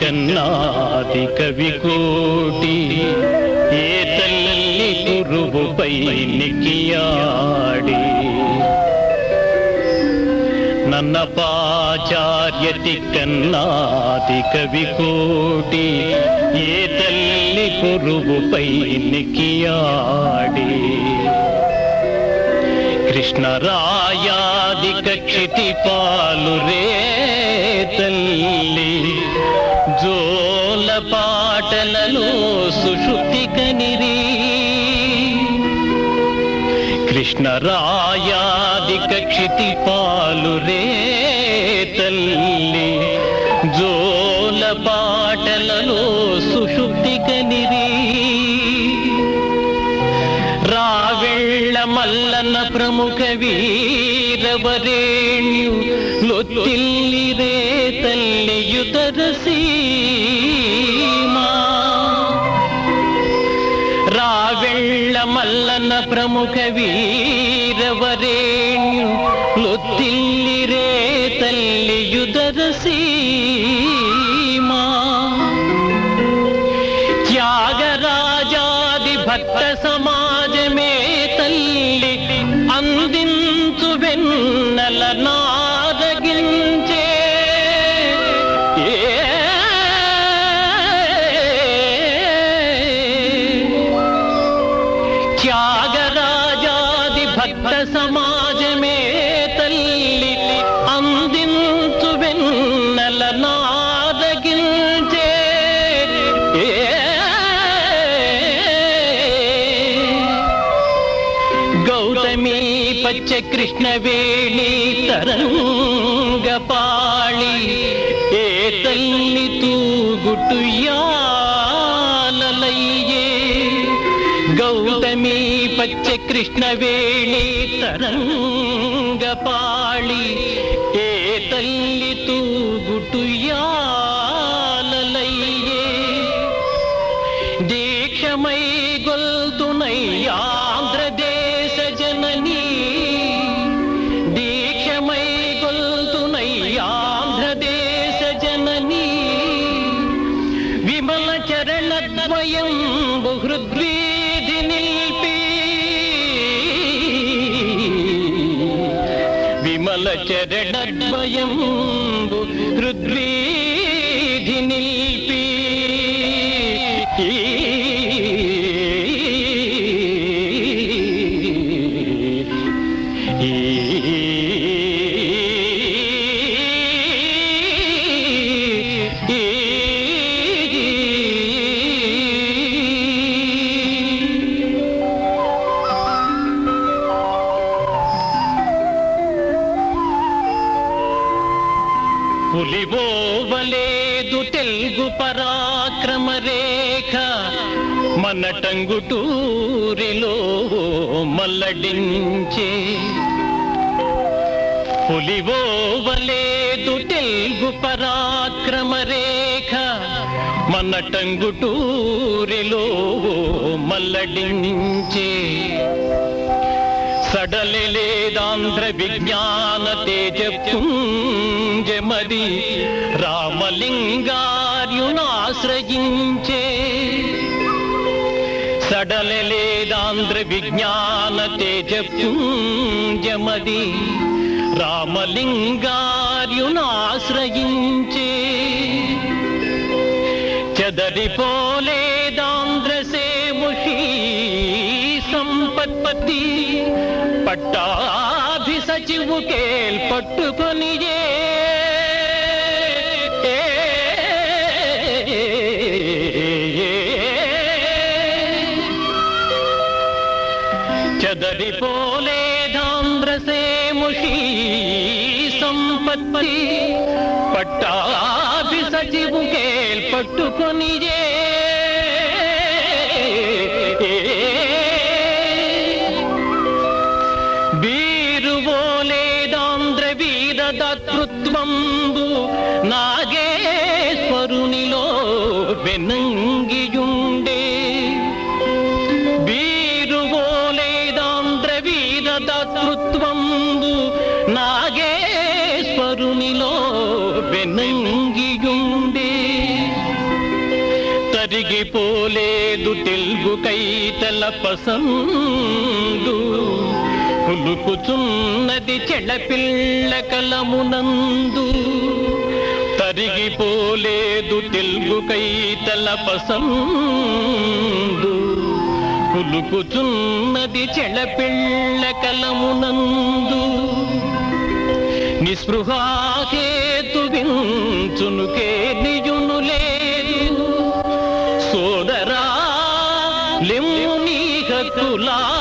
కన్నాది కవి కోటి ఏ తల్లి గురువుపై నికియాడి నన్న పాచార్యతి కన్నాది కవి కోటి ఏ తల్లి గురువుపై నికియాడి కృష్ణరాయాది కక్షితి పాలు రే తల్లి జోల పాటలలో సుషుప్తి కనిరీ కృష్ణరాయాది కక్షితి పాలు రే తల్లి జోల పాటలలో సుషుప్తి പ്രമുഖ വീരവരേണ്യു ലൊത്തില്ലേ തല്ലിയുതീമാവെള്ളമല്ലെന്ന പ്രമുഖ വീരവരേണ്യു ലൊത്തിൽ పచ్చ కృష్ణవేణి తరంగపాళి. ఏ తల్లి తూగుటు యాలలయ్యే. గౌతమి పచ్చ కృష్ణవేణి తరంగపాళి. ఏ తల్లి తూగుటు యాలలయ్యే. దీక్షమై గొల్తునై భయం బహృద్వీధి నిల్పి. విమల చరణద్వయం హృద్వీధి నిల్పి. ఈ పులిబోవలేదు తెలుగు పరాక్రమ రేఖ. మన టంగుటూరిలో మల్లడించే. పులివోవలేదు తెలుగు పరాక్రమ రేఖ. మన టంగుటూరిలో మల్లడించే. సడలిలేదాంధ్ర విజ్ఞాన తేజ పుంజమది రామలింగార్యునాశ్రయించే సడలిలేదాంధ్ర విజ్ఞాన తేజ పుంజమది రామలింగార్యునాశ్రయించే. చెదరిపోలేదాంధ్రసేముషీ పట్టాభి సచివు కేల్ పట్టుకొని చెదరిపోలేదాంధ్రసేముషీ సంపత్తి పట్టాభి సచివు కేల్ పట్టుకొని వీరువోలేదాంధ్ర నాగేశ్వరునిలో వెనంగియుండే వీరువోలేదాంధ్రవీరదాతృత్వంబు నాగేశ్వరునిలో వెనంగియుండే తరిగిపోలేదు తెలుగు కైతల పసందు పులుకుచున్నది చెడపిల్ల కలమునందు. తరిగిపోలేదు తెలుగు కైతల పసందు. కులుకుచున్నది చెడపిల్ల కలమునందు. నిస్పృహాకేతు వించునుకే నియును లేదు. సోదరా లెమ్ము నీ హక్కులాదుకున్